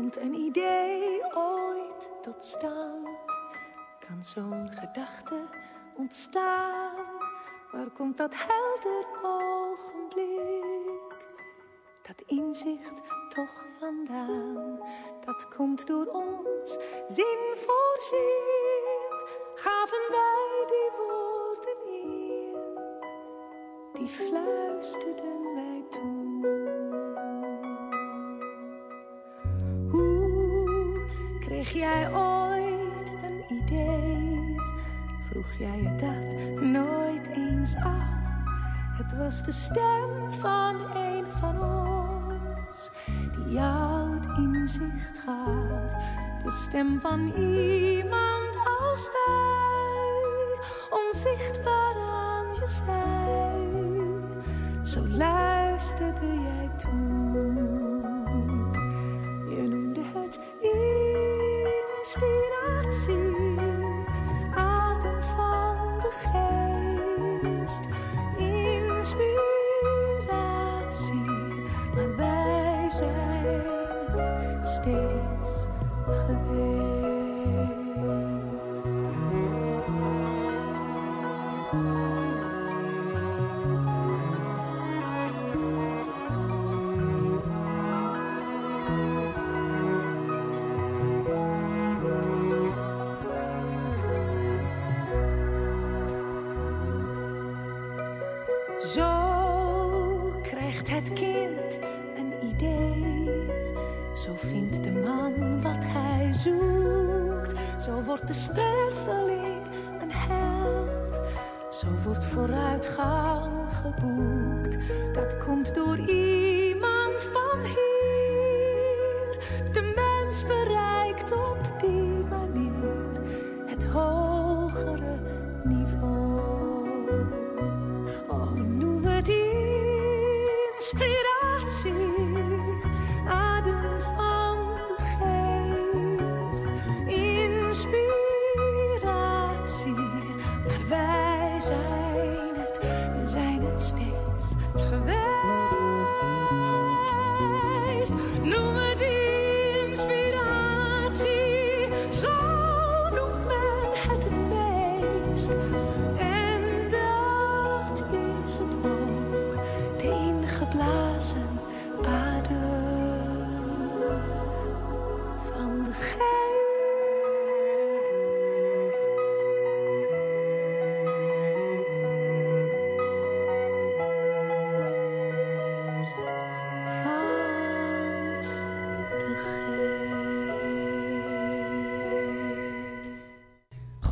komt een idee ooit tot stand? Kan zo'n gedachte ontstaan? Waar komt dat helder ogenblik? Dat inzicht toch vandaan? Dat komt door ons, zin voor zin. Gaven wij die woorden in, die fluisterden wij Het was de stem van een van ons die jou het inzicht gaf. De stem van iemand als wij, onzichtbaar aan je zij. Zo luisterde jij toen. De sterveling een held. Zo wordt vooruitgang geboekt. Dat komt door iemand van hier. De mens bereikt op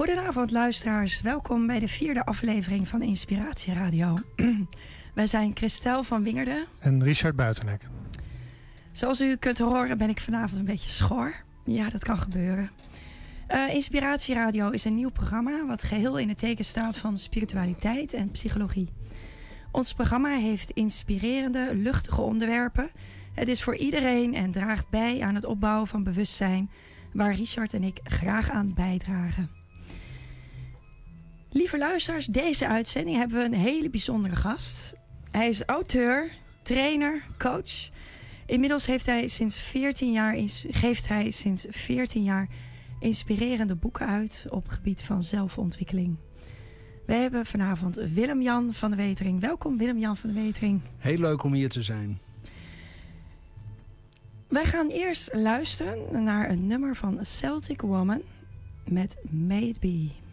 Goedenavond luisteraars, welkom bij de vierde aflevering van Inspiratie Radio. Wij zijn Christel van Wingerden. En Richard Buitenek. Zoals u kunt horen ben ik vanavond een beetje schor. Ja, dat kan gebeuren. Eh, Inspiratie Radio is een nieuw programma wat geheel in het teken staat van spiritualiteit en psychologie. Ons programma heeft inspirerende, luchtige onderwerpen. Het is voor iedereen en draagt bij aan het opbouwen van bewustzijn waar Richard en ik graag aan bijdragen. Lieve luisteraars, deze uitzending hebben we een hele bijzondere gast. Hij is auteur, trainer, coach. Inmiddels heeft hij sinds 14 jaar geeft hij sinds 14 jaar inspirerende boeken uit op het gebied van zelfontwikkeling. We hebben vanavond Willem-Jan van de Wetering. Welkom Willem-Jan van de Wetering. Heel leuk om hier te zijn. Wij gaan eerst luisteren naar een nummer van Celtic Woman met It Be.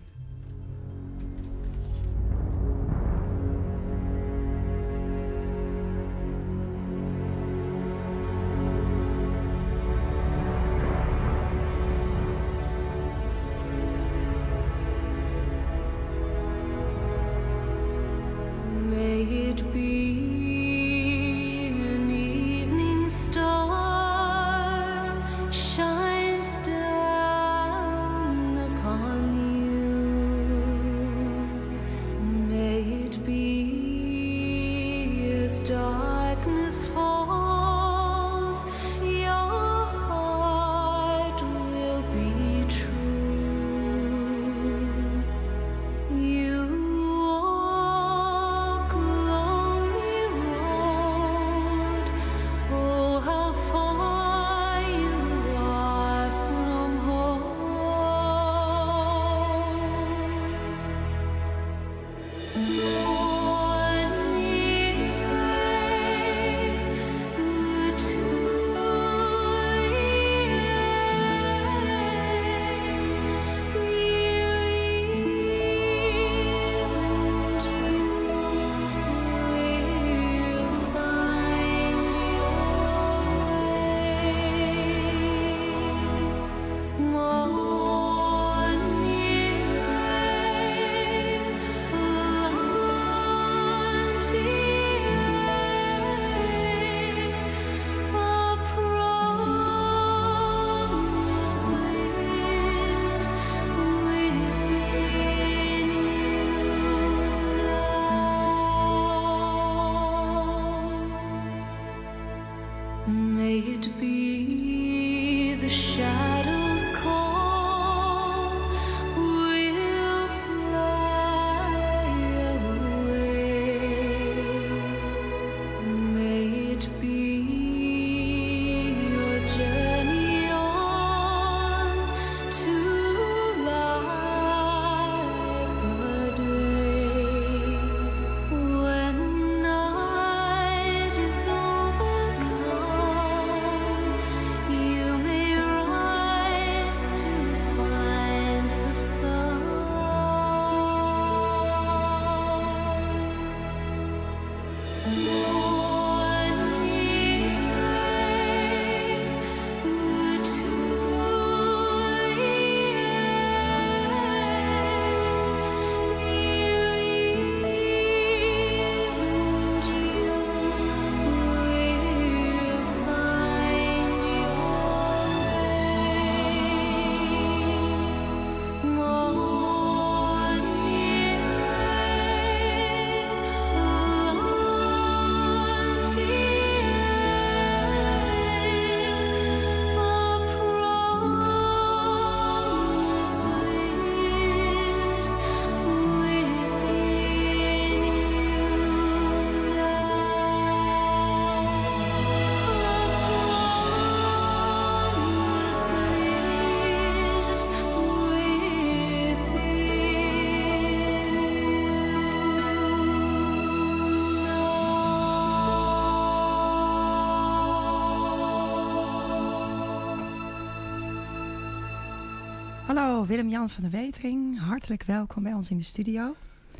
Willem-Jan van der Wetering. Hartelijk welkom bij ons in de studio.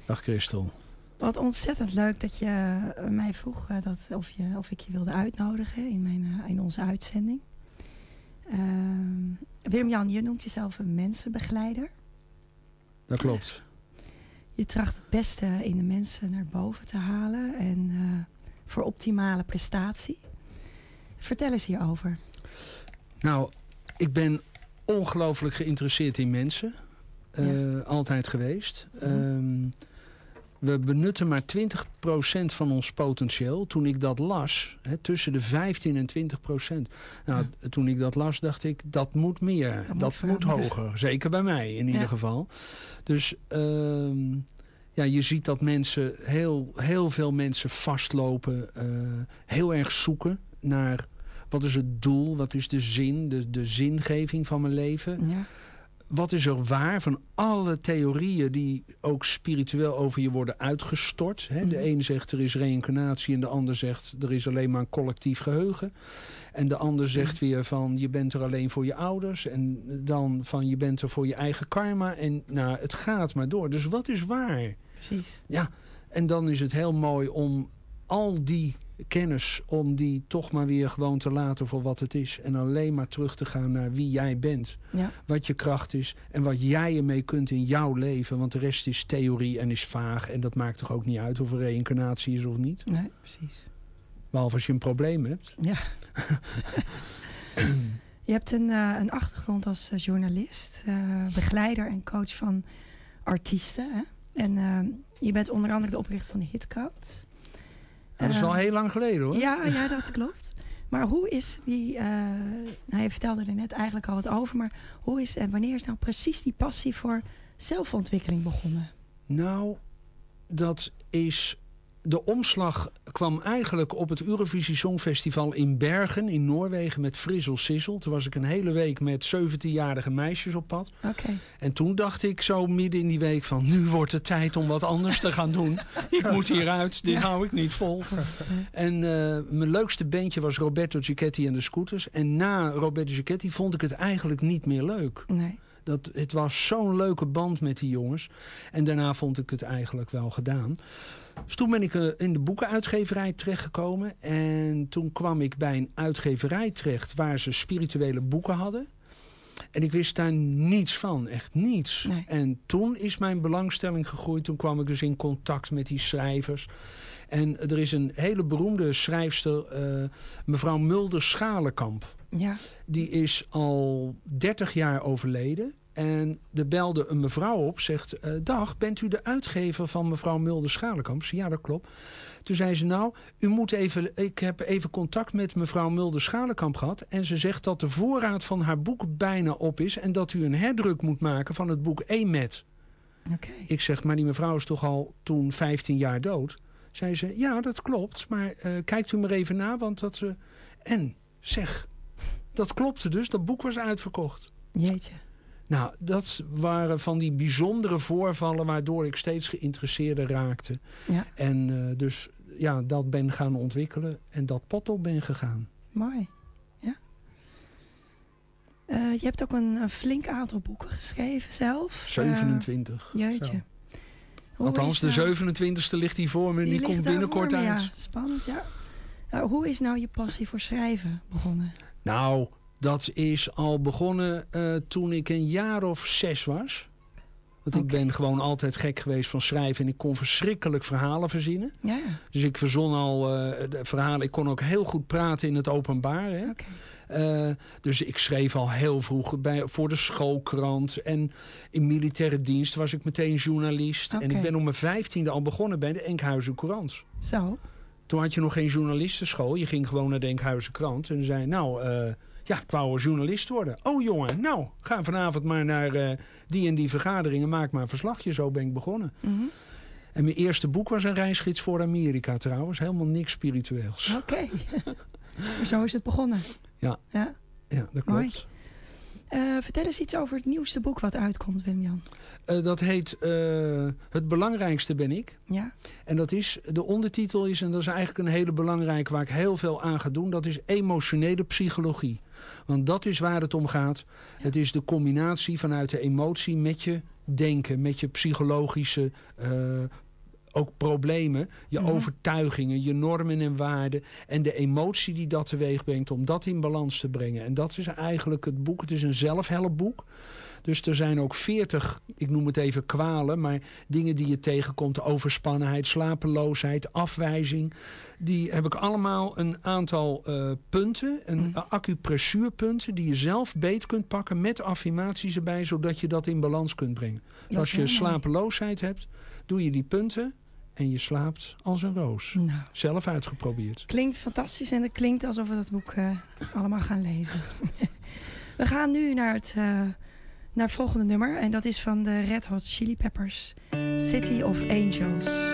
Dag Christel. Wat ontzettend leuk dat je eh, mij vroeg eh, dat, of, je, of ik je wilde uitnodigen in, mijn, eh, in onze uitzending. Ehm, Willem-Jan, je noemt jezelf een mensenbegeleider. Dat klopt. Je tracht het beste in de mensen naar boven te halen en voor optimale prestatie. Vertel eens hierover. Nou, ik ben ongelooflijk geïnteresseerd in mensen. Eh, Altijd geweest. Mhm. Ehm, we benutten maar 20% van ons potentieel. Toen ik dat las, hè, tussen de 15 en 20%. Nou, toen ik dat las, dacht ik, dat moet meer. Dat Dat, moet veranderen. hoger. Zeker bij mij in Ja. ieder geval. Dus ehm, ja, je ziet dat mensen, heel, heel veel mensen vastlopen. eh, heel erg zoeken naar wat is het doel, wat is de zin, de, de zingeving van mijn leven Ja, wat is er waar van alle theorieën die ook spiritueel over je worden uitgestort. Hè? De Mhm. een zegt er is reïncarnatie en de ander zegt er is alleen maar een collectief geheugen. En de ander zegt weer van je bent er alleen voor je ouders. En dan van je bent er voor je eigen karma. En nou, het gaat maar door. Dus wat is waar? precies. Ja, en dan is het heel mooi om al die kennis, om die toch maar weer gewoon te laten voor wat het is. En alleen maar terug te gaan naar wie jij bent. Ja, Wat je kracht is en wat jij ermee kunt in jouw leven. Want de rest is theorie en is vaag. En dat maakt toch ook niet uit of er reïncarnatie is of niet. nee, precies. Behalve als je een probleem hebt. Ja. je hebt een, eh, een achtergrond als eh, journalist, eh, begeleider en coach van artiesten. Hè? En je bent onder andere de oprichter van de Hitkrant. Dat is Eh, al heel lang geleden hoor. Ja, ja, dat klopt. Maar hoe is die... eh, nou, je vertelde er net eigenlijk al wat over. Maar hoe is en wanneer is nou precies die passie voor zelfontwikkeling begonnen? Nou, dat is... De omslag kwam eigenlijk op het Eurovisie Songfestival in Bergen in Noorwegen met Frizzle Sizzle. Toen was ik een hele week met 17-jarige meisjes op pad. En toen dacht ik zo midden in die week van... nu wordt het tijd om wat anders te gaan doen. Ik moet hieruit, dit hou ik niet vol. En eh, mijn leukste bandje was Roberto Giacchetti en de Scooters. En na Roberto Giacchetti vond ik het eigenlijk niet meer leuk. Nee. Dat, het was zo'n leuke band met die jongens. En daarna vond ik het eigenlijk wel gedaan. Dus toen ben ik eh, in de boekenuitgeverij terechtgekomen. En toen kwam ik bij een uitgeverij terecht waar ze spirituele boeken hadden. En ik wist daar niets van, echt niets. Nee. En toen is mijn belangstelling gegroeid. Toen kwam ik dus in contact met die schrijvers. En er is een hele beroemde schrijfster, eh, mevrouw Mulder Schalenkamp. Ja. Die is al 30 jaar overleden. En er belde een mevrouw op, zegt... eh, dag, bent u de uitgever van mevrouw Mulder Schalenkamp? Ze, Ja, dat klopt. Toen zei ze, nou, u moet even, ik heb even contact met mevrouw Mulder-Schalenkamp gehad. En ze zegt dat de voorraad van haar boek bijna op is. En dat u een herdruk moet maken van het boek Emet. Oké. Ik zeg, maar die mevrouw is toch al toen 15 jaar dood? Zei ze, ja, dat klopt. Maar eh, kijkt u maar even na, want dat ze... En, zeg, dat klopte dus. Dat boek was uitverkocht. Jeetje. Nou, dat waren van die bijzondere voorvallen... waardoor ik steeds geïnteresseerder raakte. Ja, En eh, dus ja, dat ben gaan ontwikkelen en dat pad op ben gegaan. mooi. Ja. Eh, je hebt ook een, een flink aantal boeken geschreven zelf. 27. Eh, jeetje. Zo. Hoe Althans, de nou- 27e ligt hier voor me en die, komt binnenkort me, uit. Ja, spannend, ja. Nou, hoe is nou je passie voor schrijven begonnen? Nou, dat is al begonnen eh, toen ik een jaar of zes was. Want ik ben gewoon altijd gek geweest van schrijven. En ik kon verschrikkelijk verhalen verzinnen. Ja. Dus ik verzon al eh, verhalen. Ik kon ook heel goed praten in het openbaar. Hè? Eh, dus ik schreef al heel vroeg bij, voor de schoolkrant. En in militaire dienst was ik meteen journalist. En ik ben om mijn vijftiende al begonnen bij de Enkhuizen Courant. Zo. Toen had je nog geen journalistenschool. Je ging gewoon naar de Enkhuizen Krant. En zei, nou, ja, ik wou journalist worden. Oh jongen, nou, ga vanavond maar naar eh, die en die vergaderingen. Maak maar een verslagje. Zo ben ik begonnen. Mhm. En mijn eerste boek was een reisgids voor Amerika trouwens. Helemaal niks spiritueels. Oké. Zo is het begonnen. Ja. ja. Ja, dat klopt. Eh, vertel eens iets over het nieuwste boek wat uitkomt, Wim-Jan. Eh, dat heet Het belangrijkste ben ik. Ja? En dat is, de ondertitel is, en dat is eigenlijk een hele belangrijke waar ik heel veel aan ga doen. Dat is emotionele psychologie. Want dat is waar het om gaat. Het is de combinatie vanuit de emotie met je denken. Met je psychologische eh, ook problemen. Je Mhm. overtuigingen, je normen en waarden. En de emotie die dat teweeg brengt om dat in balans te brengen. En dat is eigenlijk het boek. Het is een zelfhelpboek. Dus er zijn ook veertig, ik noem het even kwalen, maar dingen die je tegenkomt. Overspannenheid, slapeloosheid, afwijzing. Die heb ik allemaal een aantal eh, punten, een Mm. acupressuurpunten, die je zelf beet kunt pakken met affirmaties erbij, zodat je dat in balans kunt brengen. Dus als je slapeloosheid hebt, doe je die punten en je slaapt als een roos. Nou, Zelf uitgeprobeerd. klinkt fantastisch en het klinkt alsof we dat boek eh, allemaal gaan lezen. we gaan nu naar het, eh, naar het volgende nummer. En dat is van de Red Hot Chili Peppers. City of Angels.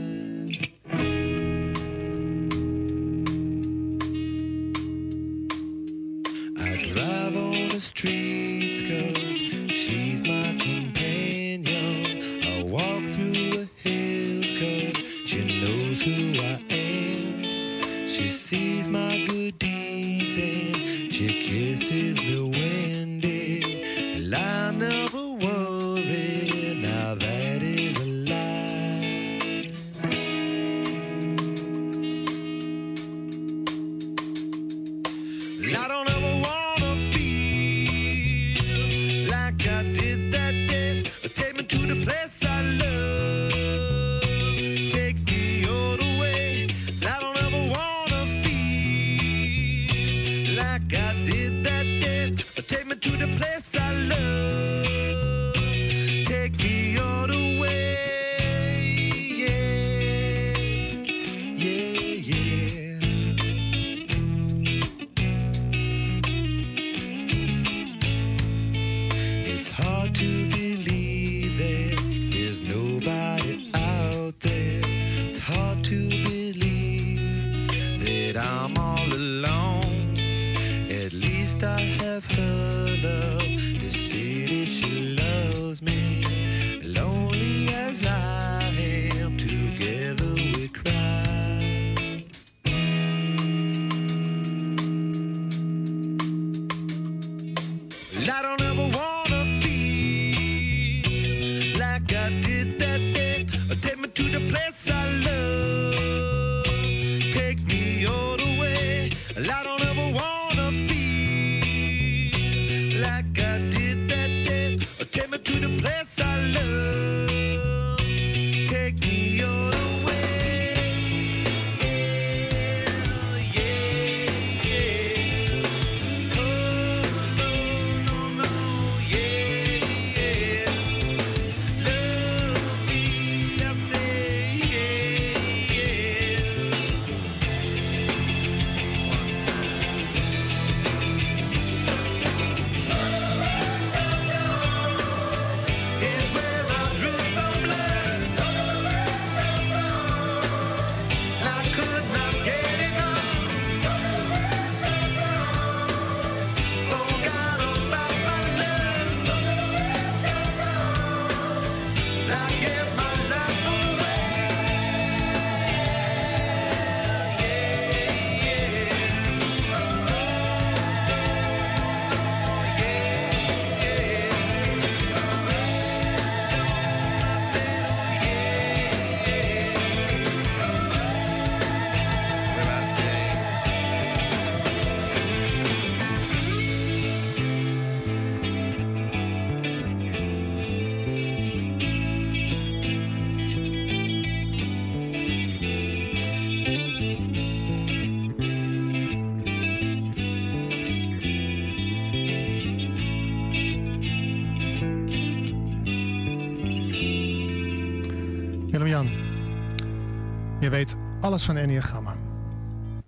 Alles van Enneagramma.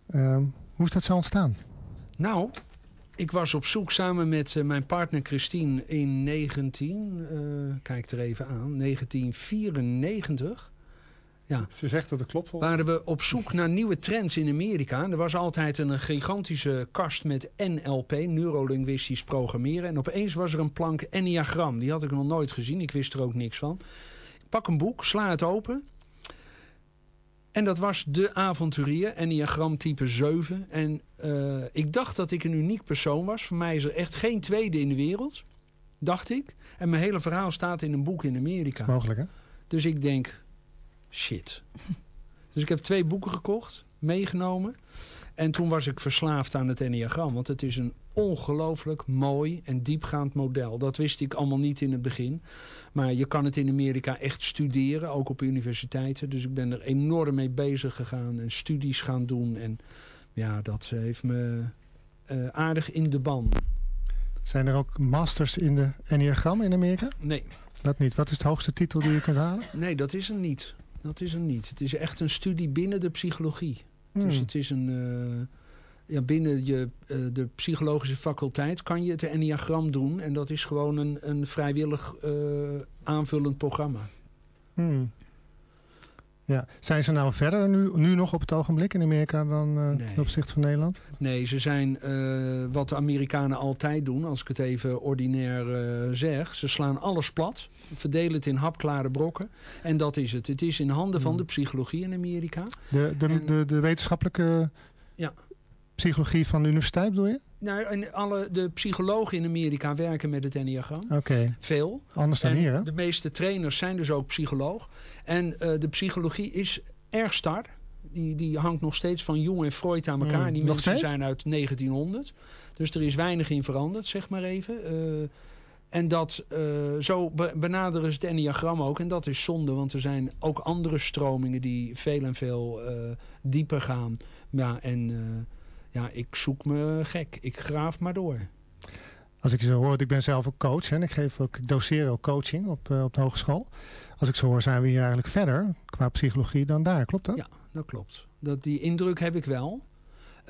Ehm, hoe is dat zo ontstaan? Nou, ik was op zoek samen met eh, mijn partner Christine in 19, eh, kijk er even aan, 1994. Ja. Ze zegt dat het klopt volgens Waren we op zoek naar nieuwe trends in Amerika. Er was altijd een gigantische kast met NLP, neurolinguistisch programmeren. En opeens was er een plank Enneagram. Die had ik nog nooit gezien. Ik wist er ook niks van. Ik pak een boek, sla het open. En dat was De Avonturier, Enneagram type 7. En uh, ik dacht dat ik een uniek persoon was. Voor mij is er echt geen tweede in de wereld. Dacht ik. En mijn hele verhaal staat in een boek in Amerika. Mogelijk hè? Dus ik denk, shit. Dus ik heb twee boeken gekocht, meegenomen. En toen was ik verslaafd aan het Enneagram. Want het is een ongelooflijk mooi en diepgaand model. Dat wist ik allemaal niet in het begin. Maar je kan het in Amerika echt studeren, ook op universiteiten. Dus ik ben er enorm mee bezig gegaan en studies gaan doen. En ja, dat heeft me uh, aardig in de ban. Zijn er ook masters in de Enneagram in Amerika? Nee. Dat niet. Wat is de hoogste titel die je kunt halen? Nee, dat is er niet. Dat is er niet. Het is echt een studie binnen de psychologie. Hmm. Dus het is een... Uh, ja, binnen je, uh, de psychologische faculteit kan je het enneagram doen. En dat is gewoon een, een vrijwillig uh, aanvullend programma. Hmm. Ja. Zijn ze nou verder nu, nu nog op het ogenblik in Amerika dan uh, nee. ten opzichte van Nederland? Nee, ze zijn wat de Amerikanen altijd doen, als ik het even ordinair zeg. Ze slaan alles plat, verdelen het in hapklare brokken. En dat is het. Het is in handen van de psychologie in Amerika. De, de, en, de, de wetenschappelijke ja. Psychologie van de universiteit bedoel je? Nou, en alle, de psychologen in Amerika werken met het enneagram. Oké. Okay. Veel. Anders dan en hier, hè? De meeste trainers zijn dus ook psycholoog. En uh, de psychologie is erg star. Die, die hangt nog steeds van Jung en Freud aan elkaar. Mm, die mensen steeds? zijn uit 1900. Dus er is weinig in veranderd, zeg maar even. Uh, en dat, uh, zo benaderen ze het enneagram ook. En dat is zonde, want er zijn ook andere stromingen die veel en veel dieper gaan. Ja, en ja, ik zoek me gek. Ik graaf maar door. Als ik zo hoor, ik ben zelf ook coach en ik, geef ook, ik doseer ook coaching op, uh, op de hogeschool. Als ik zo hoor, zijn we hier eigenlijk verder qua psychologie dan daar. Klopt dat? Ja, dat klopt. Dat, die indruk heb ik wel.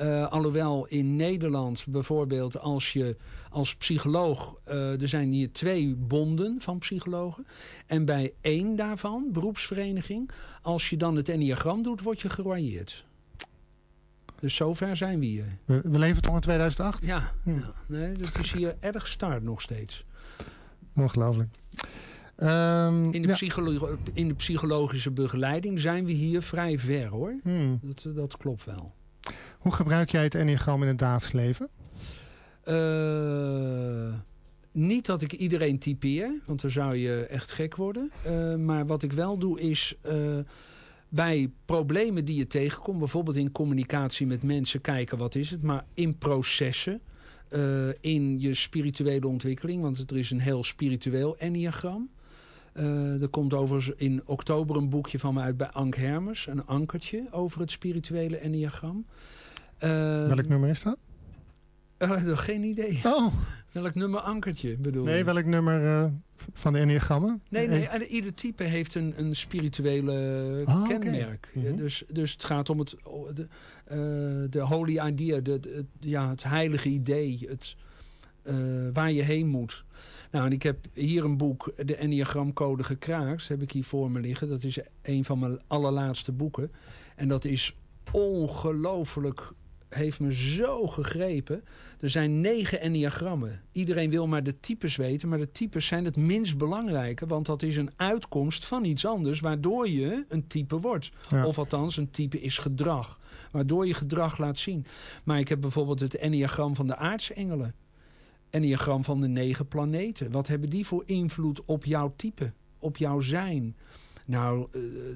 Uh, alhoewel in Nederland bijvoorbeeld als je als psycholoog... Uh, er zijn hier twee bonden van psychologen. En bij één daarvan, beroepsvereniging... als je dan het enneagram doet, word je geroyeerd. Dus zover zijn we hier. We, we leven toch in 2008? Ja, ja, nee, dat is hier erg start nog steeds. Ongelooflijk. Um, in, de ja. psycholo in de psychologische begeleiding zijn we hier vrij ver hoor. Hmm. Dat, dat klopt wel. Hoe gebruik jij het enneagram in het dagelijks leven? Uh, niet dat ik iedereen typeer, want dan zou je echt gek worden. Uh, maar wat ik wel doe is... Uh, bij problemen die je tegenkomt, bijvoorbeeld in communicatie met mensen, kijken wat is het, maar in processen, uh, in je spirituele ontwikkeling, want er is een heel spiritueel enneagram. Uh, er komt overigens in oktober een boekje van me uit bij Ank Hermers, een ankertje over het spirituele enneagram. Uh, welk nummer is dat? Geen idee. Oh. Welk nummer ankertje bedoel Nee, je? welk nummer uh, van de enneagrammen? Nee, nee, en ieder type heeft een, een spirituele oh, kenmerk. Mhm. Okay. Mm -hmm. dus, dus het gaat om het, de, uh, de holy idea, de, de, ja, het heilige idee, het, uh, waar je heen moet. Nou, en ik heb hier een boek, de Enneagramcode gekraakt, heb ik hier voor me liggen. Dat is een van mijn allerlaatste boeken. En dat is ongelooflijk heeft me zo gegrepen. Er zijn negen enneagrammen. Iedereen wil maar de types weten, maar de types zijn het minst belangrijke, want dat is een uitkomst van iets anders, waardoor je een type wordt. Ja. Of althans, een type is gedrag, waardoor je gedrag laat zien. Maar ik heb bijvoorbeeld het enneagram van de aartsengelen. Enneagram van de negen planeten. Wat hebben die voor invloed op jouw type, op jouw zijn? Nou,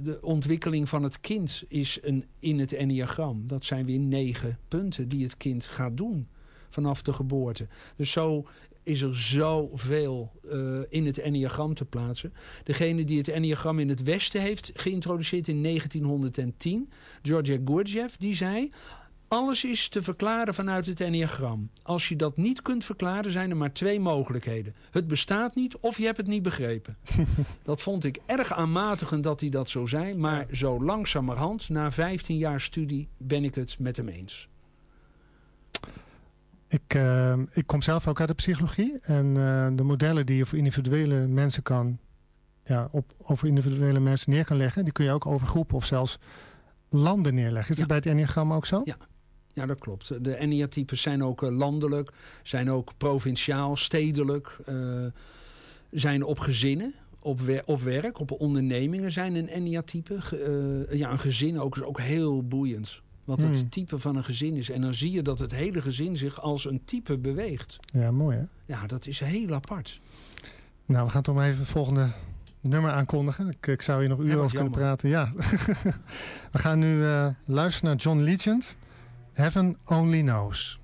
de ontwikkeling van het kind is een, in het enneagram. Dat zijn weer negen punten die het kind gaat doen vanaf de geboorte. Dus zo is er zoveel uh, in het enneagram te plaatsen. Degene die het enneagram in het Westen heeft geïntroduceerd in 1910, Georgia Gurdjieff, die zei... Alles is te verklaren vanuit het enneagram. Als je dat niet kunt verklaren, zijn er maar twee mogelijkheden. Het bestaat niet of je hebt het niet begrepen. dat vond ik erg aanmatigend dat hij dat zo zei. Maar zo langzamerhand, na 15 jaar studie, ben ik het met hem eens. Ik, uh, ik kom zelf ook uit de psychologie. En uh, de modellen die je voor individuele mensen kan, ja, op, over individuele mensen neer kan leggen, die kun je ook over groepen of zelfs landen neerleggen. Is ja. dat bij het enneagram ook zo? Ja. Ja, dat klopt. De Enneatypes zijn ook uh, landelijk, zijn ook provinciaal, stedelijk, uh, zijn op gezinnen, op, wer op werk, op ondernemingen zijn een Enneatype. Uh, ja, een gezin ook is ook heel boeiend. Wat het hmm. type van een gezin is. En dan zie je dat het hele gezin zich als een type beweegt. Ja, mooi hè? Ja, dat is heel apart. Nou, we gaan toch maar even het volgende nummer aankondigen. Ik, ik zou hier nog uren over kunnen praten. Ja. we gaan nu uh, luisteren naar John Legend. Heaven Only Knows.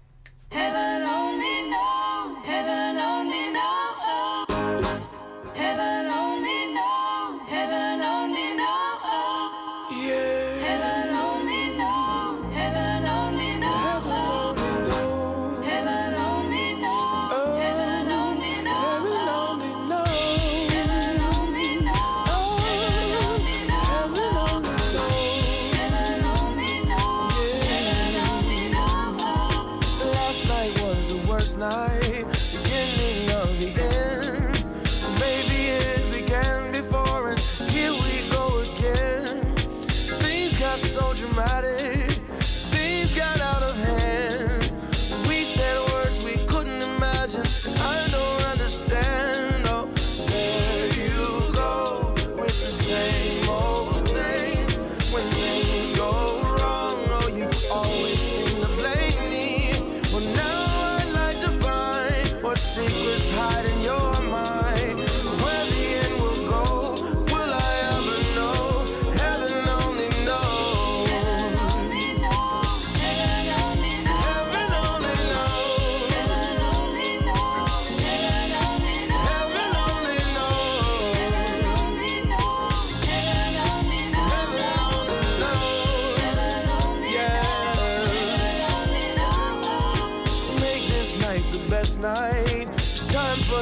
is hiding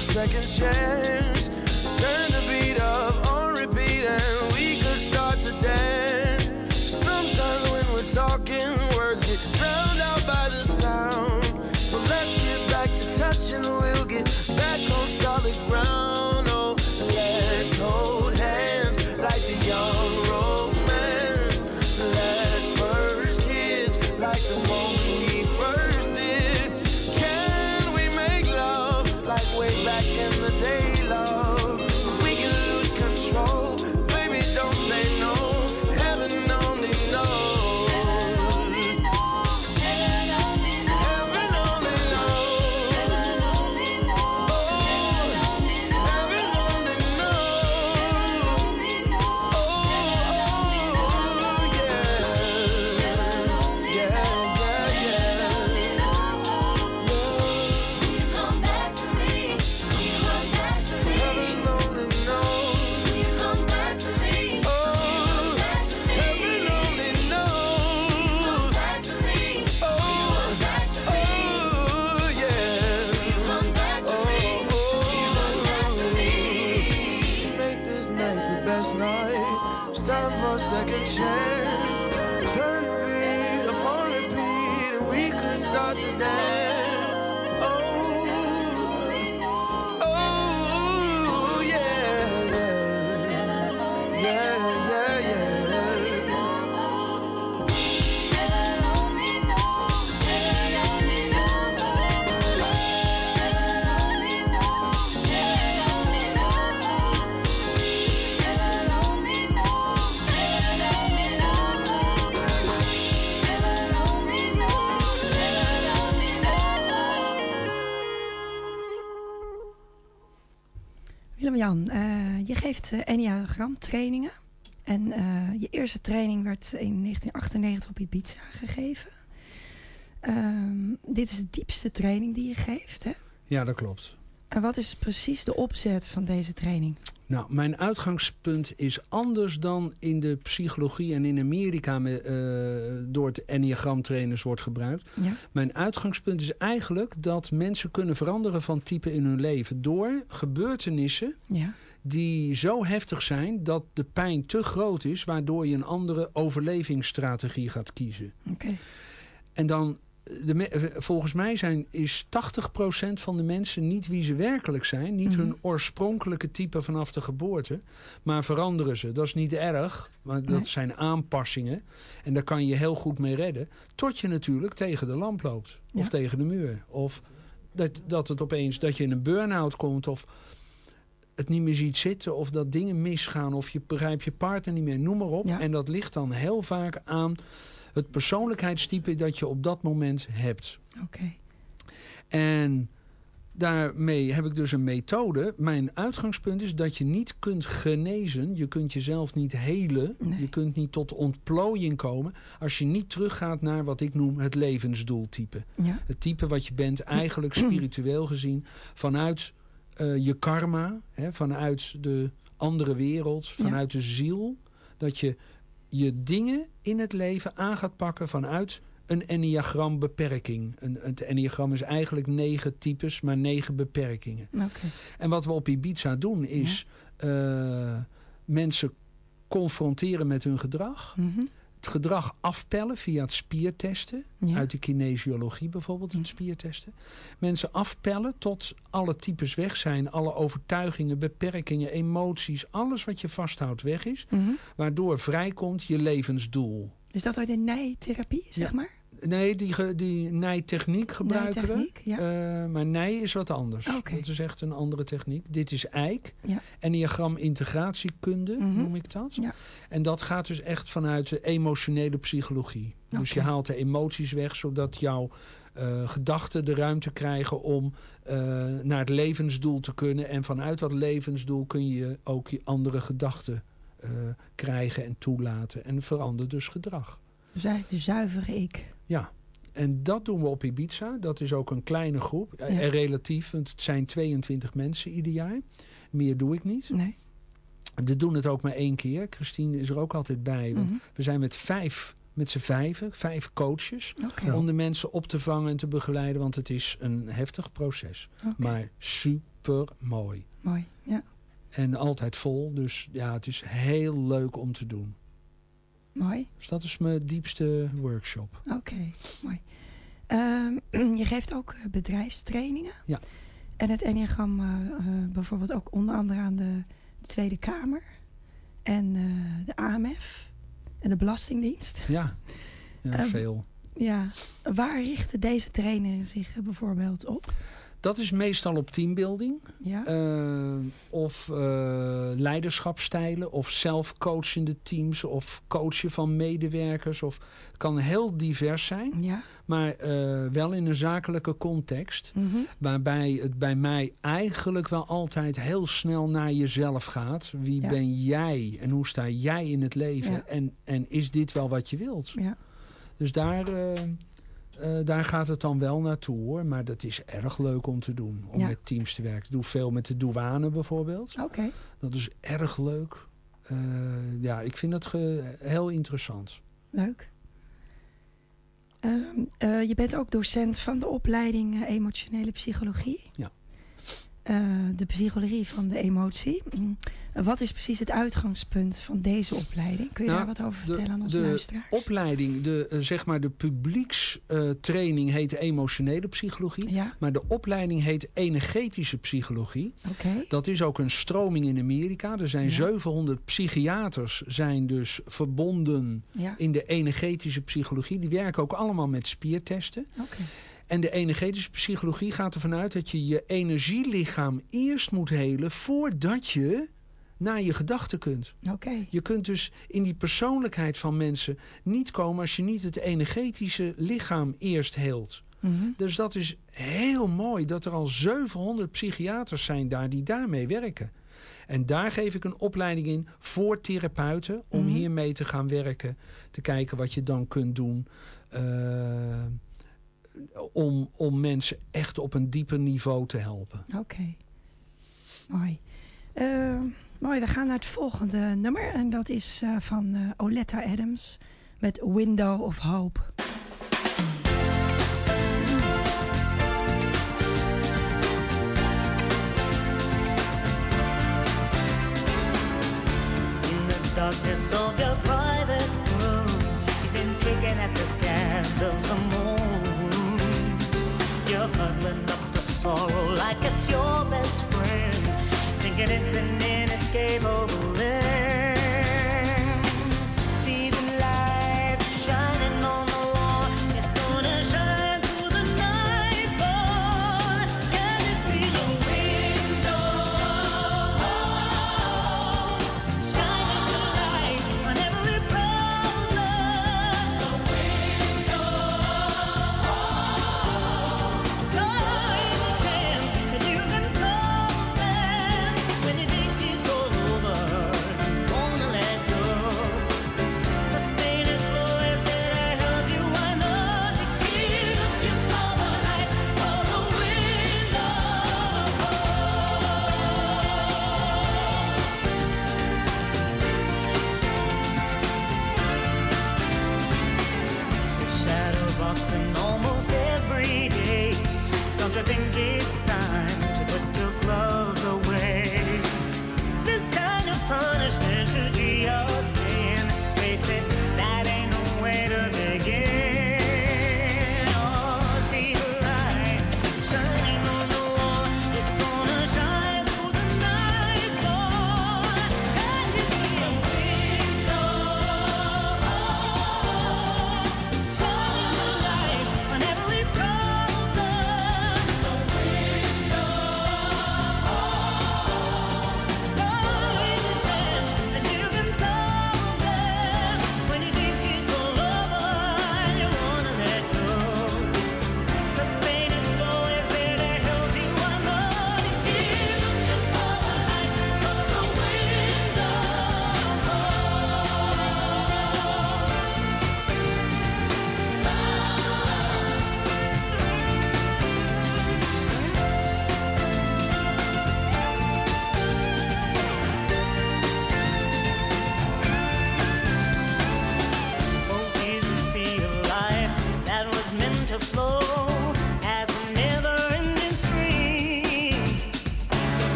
second chance. Turn the beat up on repeat and we could start to dance. Sometimes when we're talking, words get drowned out by the sound. So let's get back to touching. We'll get back on solid ground. Oh, let's hold the best night. It's time for a second chance. Turn the beat up on repeat, and we could start to dance. Eh, uh, Enneagram trainingen. En eh, je eerste training werd in 1998 op Ibiza gegeven. Ehm, dit is de diepste training die je geeft, hè? Ja, dat klopt. En wat is precies de opzet van deze training? Nou, mijn uitgangspunt is anders dan in de psychologie en in Amerika met, eh, door het enneagramtrainers wordt gebruikt. Ja. Mijn uitgangspunt is eigenlijk dat mensen kunnen veranderen van type in hun leven door gebeurtenissen Ja. Die zo heftig zijn dat de pijn te groot is, waardoor je een andere overlevingsstrategie gaat kiezen. Oké. En dan, de, volgens mij zijn, is 80% van de mensen niet wie ze werkelijk zijn. Niet Mhm. hun oorspronkelijke type vanaf de geboorte. Maar veranderen ze. Dat is niet erg, maar dat zijn aanpassingen. En daar kan je heel goed mee redden. Tot je natuurlijk tegen de lamp loopt. Of Ja. tegen de muur. Of dat, dat het opeens, dat je in een burn-out komt. Of het niet meer ziet zitten. Of dat dingen misgaan. Of je begrijpt je partner niet meer. Noem maar op. Ja. En dat ligt dan heel vaak aan het persoonlijkheidstype dat je op dat moment hebt. Oké. En daarmee heb ik dus een methode. Mijn uitgangspunt is dat je niet kunt genezen. Je kunt jezelf niet helen. Nee. Je kunt niet tot ontplooiing komen. Als je niet teruggaat naar wat ik noem het levensdoeltype. Ja. Het type wat je bent eigenlijk spiritueel gezien. Vanuit eh, je karma. Hè, vanuit de andere wereld. Ja. Vanuit de ziel. Dat je je dingen in het leven aan gaat pakken vanuit een enneagram beperking. Een, het enneagram is eigenlijk negen types, maar negen beperkingen. En wat we op Ibiza doen is eh, mensen confronteren met hun gedrag. Mhm. Het gedrag afpellen via het spiertesten. Ja. Uit de kinesiologie bijvoorbeeld, het Mhm. spiertesten. Mensen afpellen tot alle types weg zijn. Alle overtuigingen, beperkingen, emoties. Alles wat je vasthoudt weg is. Mhm. Waardoor vrijkomt je levensdoel. Is dat ook de nijtherapie, zeg Ja. maar? Nee, die, die nijtechniek gebruiken we. Nijtechniek, ja. Eh, maar nij is wat anders. Oké. Dat is echt een andere techniek. Dit is eik. Ja. Enneagram integratiekunde Mhm. noem ik dat. Ja. En dat gaat dus echt vanuit de emotionele psychologie. Dus je haalt de emoties weg, zodat jouw eh, gedachten de ruimte krijgen om eh, naar het levensdoel te kunnen. En vanuit dat levensdoel kun je ook je andere gedachten krijgen en toelaten. En verandert dus gedrag. Dus eigenlijk de zuivere ik. Ja, en dat doen we op Ibiza. Dat is ook een kleine groep. Eh, Ja. En relatief, want het zijn 22 mensen ieder jaar. Meer doe ik niet. Nee. We doen het ook maar één keer. Christine is er ook altijd bij. Want Mhm. we zijn met vijf, met z'n vijven, vijf coaches. Om de mensen op te vangen en te begeleiden. Want het is een heftig proces. Maar super mooi. Mooi. Ja. En altijd vol. Dus ja, het is heel leuk om te doen. Mooi. Dus dat is mijn diepste workshop. Oké. Mooi. Ehm, je geeft ook eh, bedrijfstrainingen. Ja. En het Enneagram eh, bijvoorbeeld ook onder andere aan de Tweede Kamer. En de AMF. En de Belastingdienst. Ja, ja Ehm, veel. Ja. Waar richten deze trainers zich bijvoorbeeld op? Dat is meestal op teambuilding. Ja. eh, of eh, leiderschapstijlen. Of zelfcoachende teams. Of coachen van medewerkers. Of, het kan heel divers zijn. ja. Maar eh, wel in een zakelijke context. Mhm. Waarbij het bij mij eigenlijk wel altijd heel snel naar jezelf gaat. Wie Ja. ben jij? En hoe sta jij in het leven? En, en is dit wel wat je wilt? Ja. Dus daar, eh, daar gaat het dan wel naartoe hoor. Maar dat is erg leuk om te doen. Om Ja. met teams te werken. Ik doe veel met de douane bijvoorbeeld. Oké. Dat is erg leuk. Eh, ja, ik vind dat heel interessant. Leuk. Ehm, eh, je bent ook docent van de opleiding emotionele psychologie. Ja. Eh, de psychologie van de emotie. Mm. Wat is precies het uitgangspunt van deze opleiding? Kun je Nou, daar wat over de- vertellen aan onze de luisteraars? Opleiding, de, eh, zeg maar de publiekstraining heet emotionele psychologie. Ja, Maar de opleiding heet energetische psychologie. Dat is ook een stroming in Amerika. Er zijn Ja. 700 psychiaters zijn dus verbonden Ja, in de energetische psychologie. Die werken ook allemaal met spiertesten. oké. En de energetische psychologie gaat ervan uit dat je je energielichaam eerst moet helen voordat je naar je gedachten kunt. Oké. Je kunt dus in die persoonlijkheid van mensen niet komen als je niet het energetische lichaam eerst heelt. Mhm. Dus dat is heel mooi dat er al 700 psychiaters zijn daar die daarmee werken. En daar geef ik een opleiding in voor therapeuten om Mhm. hiermee te gaan werken. Te kijken wat je dan kunt doen. Eh, om, om mensen echt op een dieper niveau te helpen. Oké. Mooi. Eh, mooi, we gaan naar het volgende nummer. En dat is eh, van eh, Oletta Adams met Window of Hope. In the darkness of your private room, you've been picking at the of some. You're huddling up the sorrow like it's your best friend, thinking it's an inescapable end.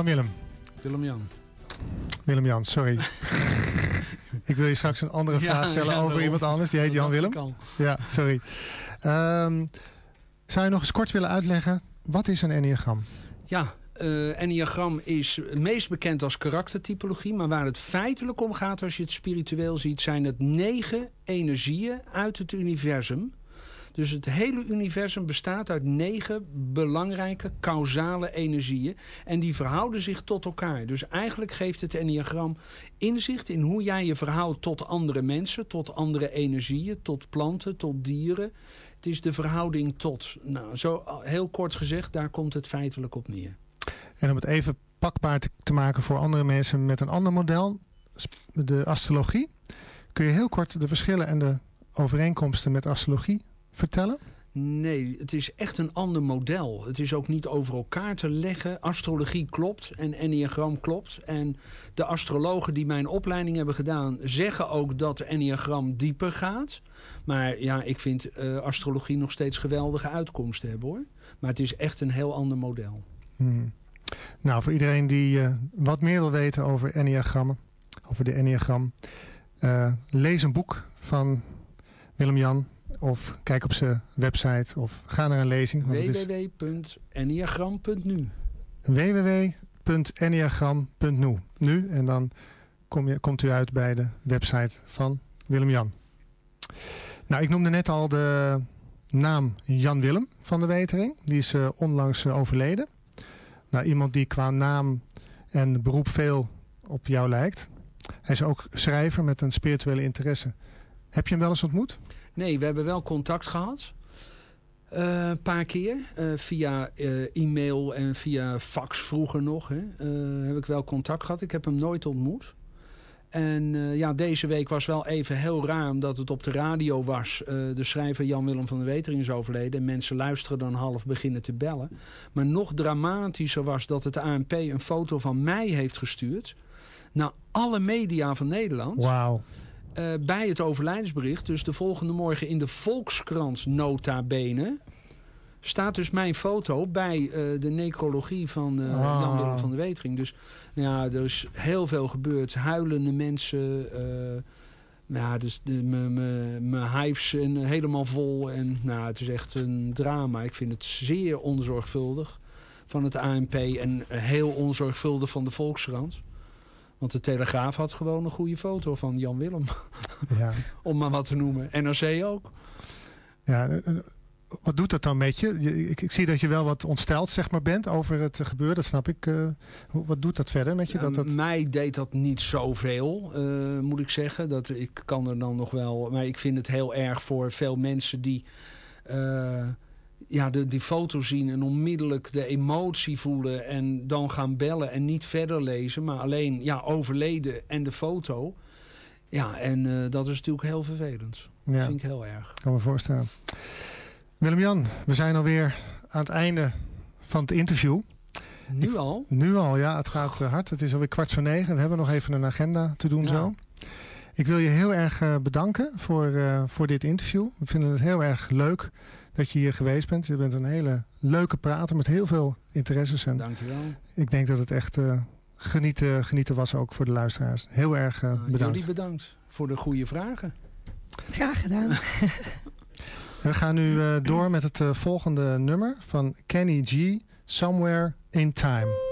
Jan-Willem. Willem-Jan. Willem-Jan, sorry. ik wil je straks een andere Ja, vraag stellen ja, over iemand anders. Die heet Jan-Willem. ik al. Ja, sorry. Ehm, zou je nog eens kort willen uitleggen, wat is een enneagram? Ja, eh enneagram is meest bekend als karaktertypologie. Maar waar het feitelijk om gaat, als je het spiritueel ziet... zijn het negen energieën uit het universum. Dus het hele universum bestaat uit negen belangrijke causale energieën. En die verhouden zich tot elkaar. Dus eigenlijk geeft het enneagram inzicht in hoe jij je verhoudt tot andere mensen, tot andere energieën, tot planten, tot dieren. Het is de verhouding tot. Nou, zo heel kort gezegd, daar komt het feitelijk op neer. En om het even pakbaar te, maken voor andere mensen met een ander model, de astrologie. Kun je heel kort de verschillen en de overeenkomsten met astrologie vertellen? Nee, het is echt een ander model. Het is ook niet over elkaar te leggen. Astrologie klopt en enneagram klopt. En de astrologen die mijn opleiding hebben gedaan... zeggen ook dat de enneagram dieper gaat. Maar ja, ik vind eh, astrologie nog steeds geweldige uitkomsten hebben hoor. Maar het is echt een heel ander model. Hmm. Nou, voor iedereen die eh, wat meer wil weten over enneagrammen, over de enneagram, eh, lees een boek van Willem-Jan of kijk op zijn website of ga naar een lezing. Www.enneagram.nu www.enneagram.nu nu en dan kom je, komt u uit bij de website van Willem-Jan. Nou, ik noemde net al de naam Jan Willem van de Wetering. Die is eh, onlangs eh, overleden. Nou, iemand die qua naam en beroep veel op jou lijkt. Hij is ook schrijver met een spirituele interesse. Heb je hem wel eens ontmoet? Nee, we hebben wel contact gehad. Eh, Een paar keer. eh, via eh, e-mail en via fax vroeger nog. Hè, eh, heb ik wel contact gehad. Ik heb hem nooit ontmoet. En eh, ja, deze week was wel even heel raar omdat het op de radio was. Eh, de schrijver Jan-Willem van der Wetering is overleden. En mensen luisteren dan half beginnen te bellen. Maar nog dramatischer was dat het ANP een foto van mij heeft gestuurd. Naar alle media van Nederland. Wauw. Eh, bij het overlijdensbericht, dus de volgende morgen in de Volkskrant nota bene, staat dus mijn foto bij eh, de necrologie van Ah. Jan Willem van der Wetering. Dus ja, er is heel veel gebeurd. Huilende mensen, ja, dus de- mijn- hives en helemaal vol. En nou, het is echt een drama. Ik vind het zeer onzorgvuldig van het ANP en heel onzorgvuldig van de Volkskrant. Want de Telegraaf had gewoon een goede foto van Jan Willem. Ja. Om maar wat te noemen. NRC ook. Ja, en- en wat doet dat dan met je? Ik, ik zie dat je wel wat ontsteld zeg maar, bent over het eh, gebeuren, dat snap ik. eh. Wat doet dat verder met je? Dat, Ja, dat... Mij deed dat niet zoveel, eh, moet ik zeggen. Dat, ik kan er dan nog wel... Maar ik vind het heel erg voor veel mensen die... ja, de, die foto zien en onmiddellijk de emotie voelen... en dan gaan bellen en niet verder lezen... maar alleen ja, overleden en de foto. Ja, en eh, dat is natuurlijk heel vervelend. Dat Ja. vind ik heel erg. kan me voorstellen. Willem-Jan, we zijn alweer aan het einde van het interview. Nu al? Nu al, ja, het gaat eh, hard. Het is alweer kwart voor negen. We hebben nog even een agenda te doen Ja. zo. Ik wil je heel erg eh, bedanken voor, voor dit interview. We vinden het heel erg leuk dat je hier geweest bent. Je bent een hele leuke prater met heel veel interesses. En Dankjewel. ik denk dat het echt eh, genieten, genieten was ook voor de luisteraars. Heel erg eh, Nou, bedankt. Jullie bedankt voor de goede vragen. Graag gedaan. En we gaan nu eh, door met het volgende nummer van Kenny G. Somewhere in Time.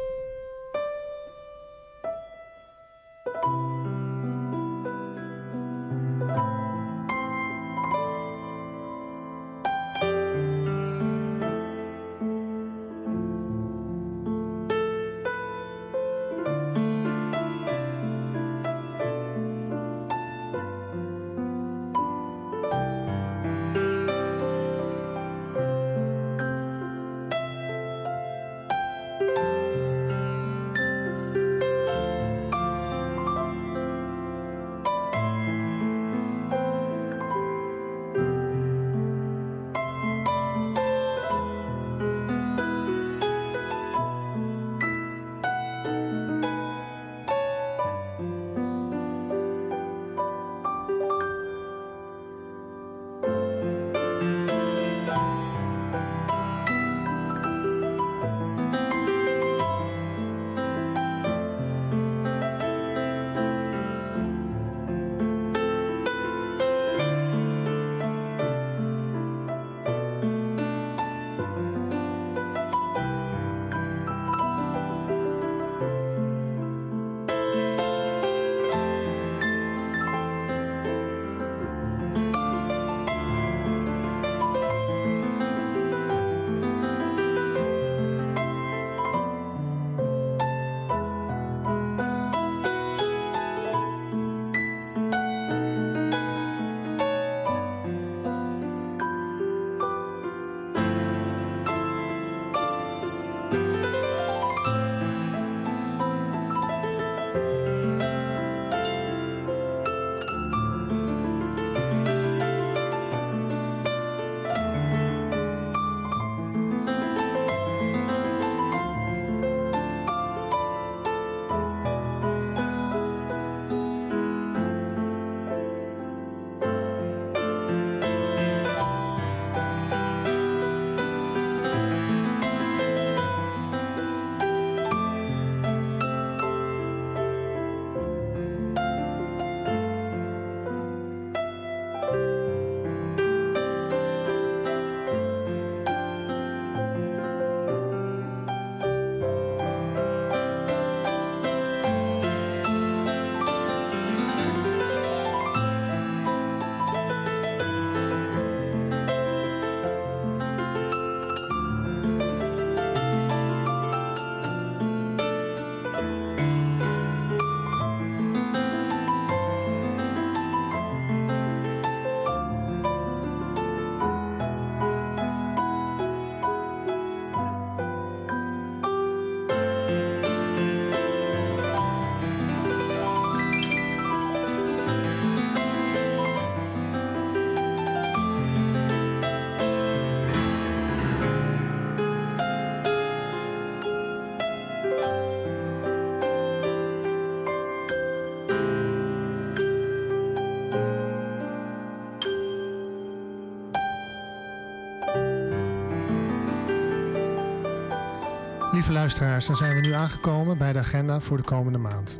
Lieve luisteraars, dan zijn we nu aangekomen bij de agenda voor de komende maand.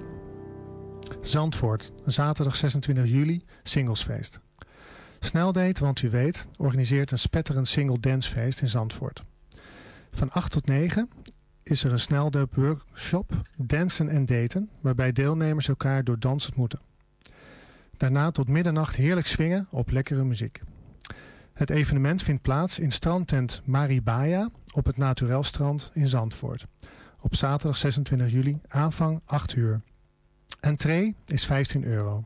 Zandvoort, zaterdag 26 juli, singlesfeest. Sneldate, want u weet, organiseert een spetterend single dancefeest in Zandvoort. Van 8 tot 9 is er een sneldoop workshop Dansen en Daten, waarbij deelnemers elkaar door dans ontmoeten. Daarna tot middernacht heerlijk swingen op lekkere muziek. Het evenement vindt plaats in strandtent Maribaya op het Naturelstrand in Zandvoort. Op zaterdag 26 juli, aanvang 8 uur. Entree is 15 euro.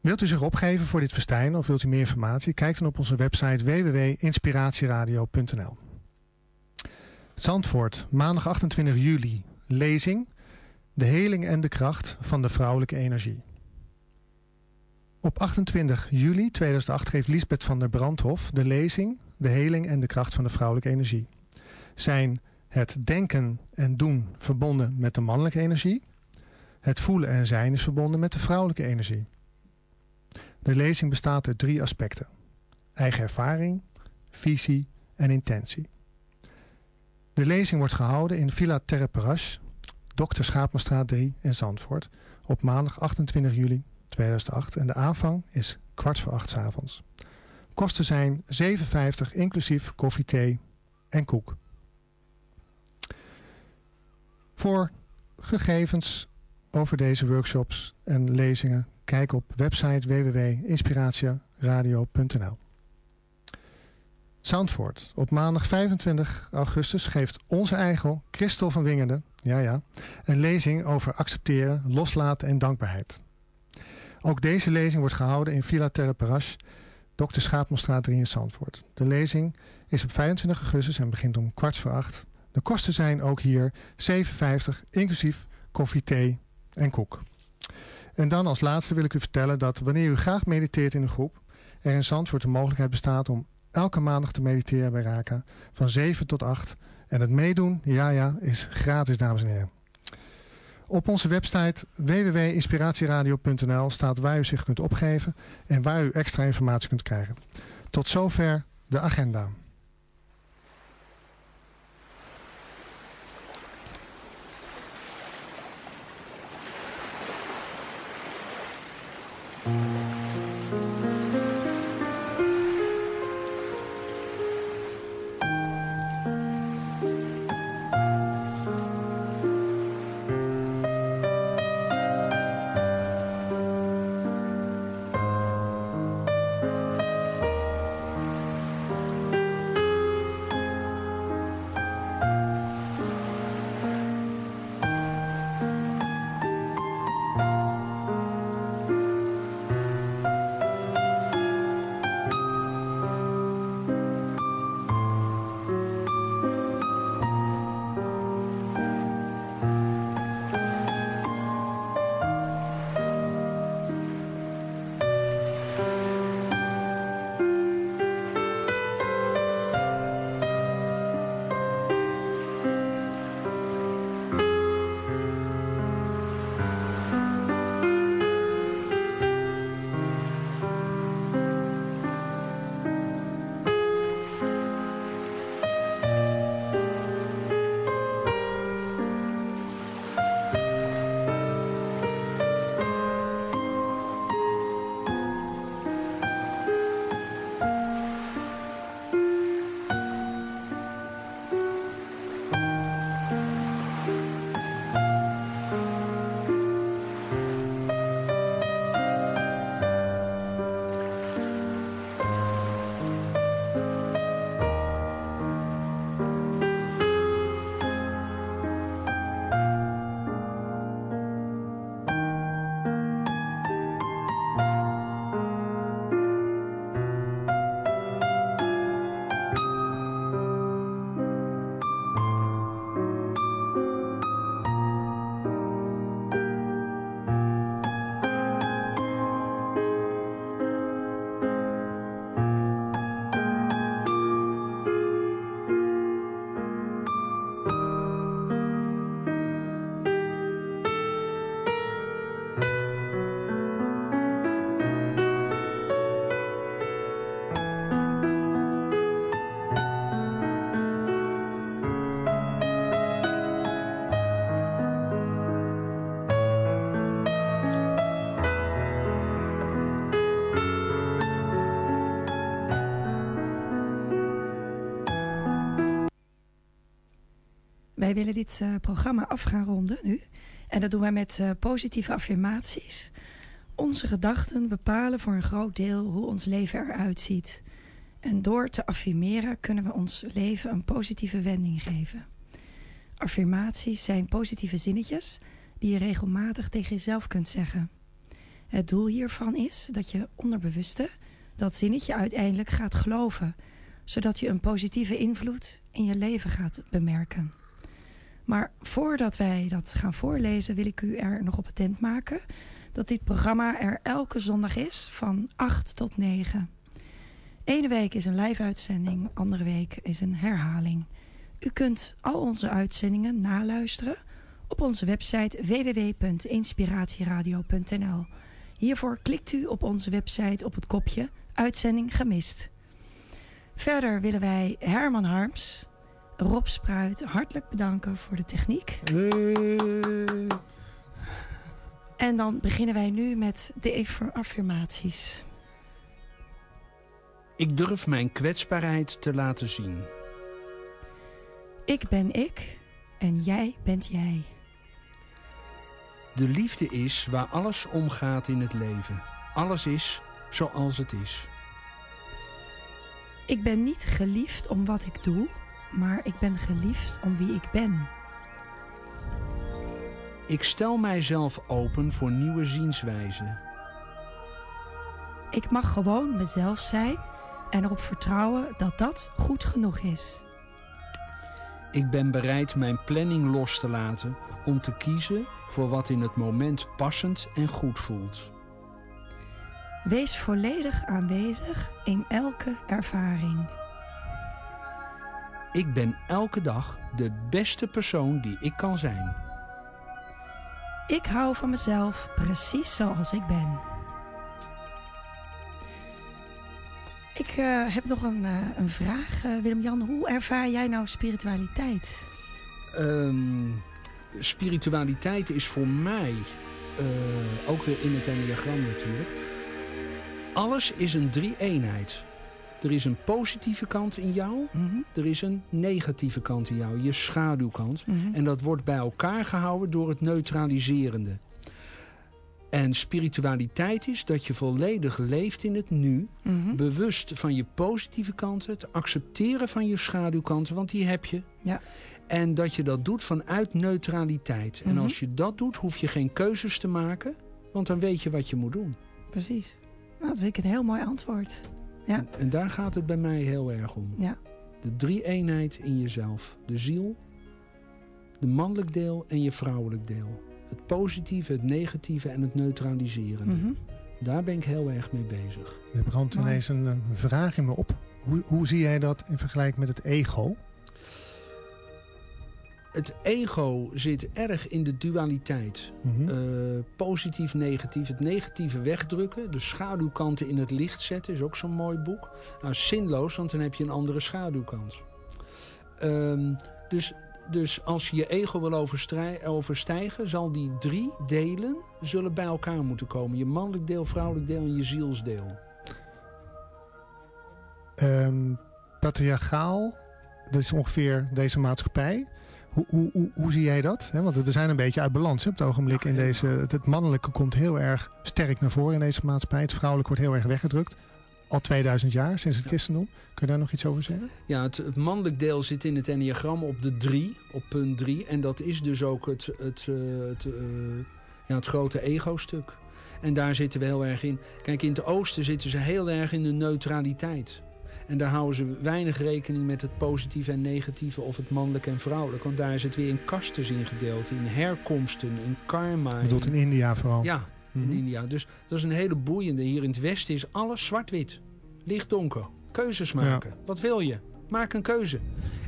Wilt u zich opgeven voor dit festijn of wilt u meer informatie? Kijk dan op onze website www.inspiratieradio.nl Zandvoort, maandag 28 juli, lezing De heling en de kracht van de vrouwelijke energie. Op 28 juli 2008 geeft Lisbeth van der Brandhof de lezing De heling en de kracht van de vrouwelijke energie. Zijn het denken en doen verbonden met de mannelijke energie. Het voelen en zijn is verbonden met de vrouwelijke energie. De lezing bestaat uit drie aspecten. Eigen ervaring, visie en intentie. De lezing wordt gehouden in Villa Terre Parache, Dr. Schaapmanstraat 3 in Zandvoort op maandag 28 juli 2008 en de aanvang is kwart voor acht 's avonds. Kosten zijn 7,50 inclusief koffie, thee en koek. Voor gegevens over deze workshops en lezingen kijk op website www.inspiratieradio.nl Zandvoort. Op maandag 25 augustus geeft onze eigen Christel van Wingerden ja, ja, een lezing over accepteren, loslaten en dankbaarheid. Ook deze lezing wordt gehouden in Villa Terre Parache, Dr. Schaapmanstraat 3 in Zandvoort. De lezing is op 25 augustus en begint om kwart voor acht. De kosten zijn ook hier 7,50 inclusief koffie, thee en koek. En dan als laatste wil ik u vertellen dat wanneer u graag mediteert in een groep, er in Zandvoort de mogelijkheid bestaat om elke maandag te mediteren bij Raka van 7 tot 8. En het meedoen, ja ja, is gratis dames en heren. Op onze website www.inspiratieradio.nl staat waar u zich kunt opgeven en waar u extra informatie kunt krijgen. Tot zover de agenda. Wij willen dit eh, programma af gaan ronden nu. En dat doen wij met eh, positieve affirmaties. Onze gedachten bepalen voor een groot deel hoe ons leven eruit ziet. En door te affirmeren kunnen we ons leven een positieve wending geven. Affirmaties zijn positieve zinnetjes die je regelmatig tegen jezelf kunt zeggen. Het doel hiervan is dat je onderbewuste dat zinnetje uiteindelijk gaat geloven, zodat je een positieve invloed in je leven gaat bemerken. Maar voordat wij dat gaan voorlezen, wil ik u er nog op attent maken dat dit programma er elke zondag is van 8 tot 9. Ene week is een live-uitzending, andere week is een herhaling. U kunt al onze uitzendingen naluisteren op onze website www.inspiratieradio.nl. Hiervoor klikt u op onze website op het kopje Uitzending gemist. Verder willen wij Herman Harms, Rob Spruit hartelijk bedanken voor de techniek. En dan beginnen wij nu met de affirmaties. Ik durf mijn kwetsbaarheid te laten zien. Ik ben ik en jij bent jij. De liefde is waar alles om gaat in het leven. Alles is zoals het is. Ik ben niet geliefd om wat ik doe, maar ik ben geliefd om wie ik ben. Ik stel mijzelf open voor nieuwe zienswijzen. Ik mag gewoon mezelf zijn en erop vertrouwen dat dat goed genoeg is. Ik ben bereid mijn planning los te laten om te kiezen voor wat in het moment passend en goed voelt. Wees volledig aanwezig in elke ervaring. Ik ben elke dag de beste persoon die ik kan zijn. Ik hou van mezelf precies zoals ik ben. Ik eh, heb nog een, eh, een vraag, eh, Willem-Jan. Hoe ervaar jij nou spiritualiteit? Ehm, spiritualiteit is voor mij, ook weer in het enneagram natuurlijk... alles is een drie-eenheid. Er is een positieve kant in jou, Mhm, er is een negatieve kant in jou, je schaduwkant. mhm. En dat wordt bij elkaar gehouden door het neutraliserende. En spiritualiteit is dat je volledig leeft in het nu. Mhm. Bewust van je positieve kanten. Het accepteren van je schaduwkanten, want die heb je. Ja. En dat je dat doet vanuit neutraliteit. En als je dat doet, hoef je geen keuzes te maken. Want dan weet je wat je moet doen. Precies. Nou, dat vind ik een heel mooi antwoord. Ja. En, en daar gaat het bij mij heel erg om. Ja. De drie-eenheid in jezelf. De ziel, de mannelijk deel en je vrouwelijk deel. Het positieve, het negatieve en het neutraliserende. Mhm. Daar ben ik heel erg mee bezig. Er brandt ineens een, een vraag in me op. Hoe, hoe zie jij dat in vergelijking met het ego? Het ego zit erg in de dualiteit. Eh, positief, negatief. Het negatieve wegdrukken. De schaduwkanten in het licht zetten is ook zo'n mooi boek. Nou, zinloos, want dan heb je een andere schaduwkant. Ehm, dus, dus als je je ego wil overstijgen, zal die drie delen zullen bij elkaar moeten komen. Je mannelijk deel, vrouwelijk deel en je zielsdeel. Ehm, patriarchaal, dat is ongeveer deze maatschappij. Hoe, hoe, hoe, hoe zie jij dat? Want we zijn een beetje uit balans op het ogenblik. In deze, het, mannelijke komt heel erg sterk naar voren in deze maatschappij. Het vrouwelijke wordt heel erg weggedrukt. Al 2000 jaar, sinds het christendom. Kun je daar nog iets over zeggen? Ja, het, het mannelijk deel zit in het enneagram op de drie, op punt drie. En dat is dus ook het, het, eh, het, eh, ja, het grote ego-stuk. En daar zitten we heel erg in. Kijk, in het oosten zitten ze heel erg in de neutraliteit. En daar houden ze weinig rekening met het positieve en negatieve of het mannelijk en vrouwelijk. Want daar is het weer in kastes ingedeeld, in herkomsten, in karma. Je bedoelt in in- India vooral. ja, in Mhm. India. Dus dat is een hele boeiende. Hier in het Westen is alles zwart-wit. Licht donker. Keuzes maken. Wat wil je? Maak een keuze.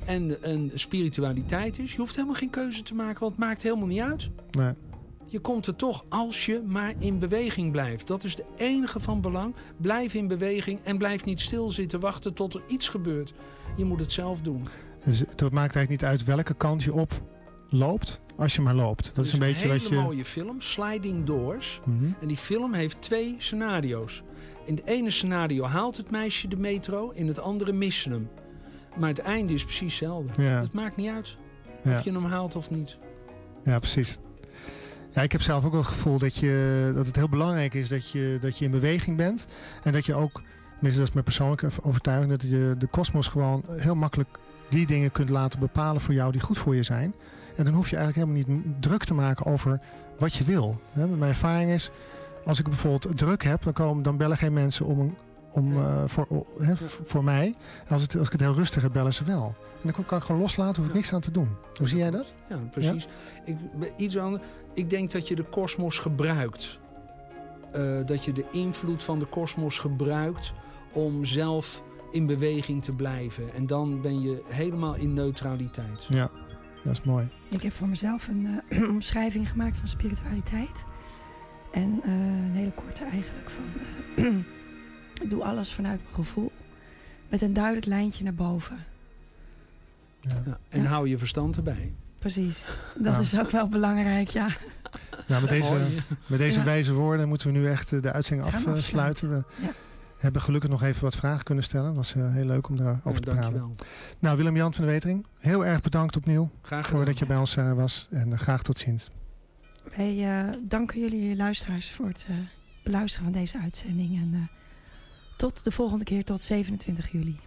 En, en spiritualiteit is, je hoeft helemaal geen keuze te maken, want het maakt helemaal niet uit. Nee. Je komt er toch als je maar in beweging blijft. Dat is de enige van belang. Blijf in beweging en blijf niet stilzitten wachten tot er iets gebeurt. Je moet het zelf doen. Dus het maakt eigenlijk niet uit welke kant je op loopt, als je maar loopt. Dat, is een beetje hele wat je... mooie film, Sliding Doors. Mhm. En die film heeft twee scenario's. In het ene scenario haalt het meisje de metro, in het andere missen hem. Maar het einde is precies hetzelfde. Ja. Het maakt niet uit. Ja. Of je hem haalt of niet. Ja, precies. Ja, ik heb zelf ook wel het gevoel dat, je, dat het heel belangrijk is dat je, dat je in beweging bent. En dat je ook, tenminste dat is mijn persoonlijke overtuiging, dat je de kosmos gewoon heel makkelijk die dingen kunt laten bepalen voor jou die goed voor je zijn. En dan hoef je eigenlijk helemaal niet druk te maken over wat je wil. Mijn ervaring is, als ik bijvoorbeeld druk heb, dan, komen, dan bellen geen mensen om, om, eh, voor, voor mij. Als, het, als ik het heel rustig heb, bellen ze wel. En dan kan ik gewoon loslaten, hoef ik niks aan te doen. Hoe zie jij dat? Ja, precies. Ik, iets anders. Ik denk dat je de kosmos gebruikt. Eh, dat je de invloed van de kosmos gebruikt om zelf in beweging te blijven. En dan ben je helemaal in neutraliteit. Ja, dat is mooi. Ik heb voor mezelf een eh, omschrijving gemaakt van spiritualiteit. En eh, een hele korte eigenlijk van... eh, ik doe alles vanuit mijn gevoel. Met een duidelijk lijntje naar boven. Ja. En Ja. hou je verstand erbij. Precies. Dat is ook wel belangrijk, ja. Nou, met deze, met deze Ja. wijze woorden moeten we nu echt eh, de uitzending afsluiten. We Ja. hebben gelukkig nog even wat vragen kunnen stellen. Het was eh, heel leuk om daarover Ja, te praten. dankjewel. Nou, Willem-Jan van de Wetering, heel erg bedankt opnieuw Graag voor gedaan. dat je bij ons eh, was. En graag tot ziens. Wij eh, danken jullie luisteraars voor het eh, beluisteren van deze uitzending. En eh, tot de volgende keer, tot 27 juli.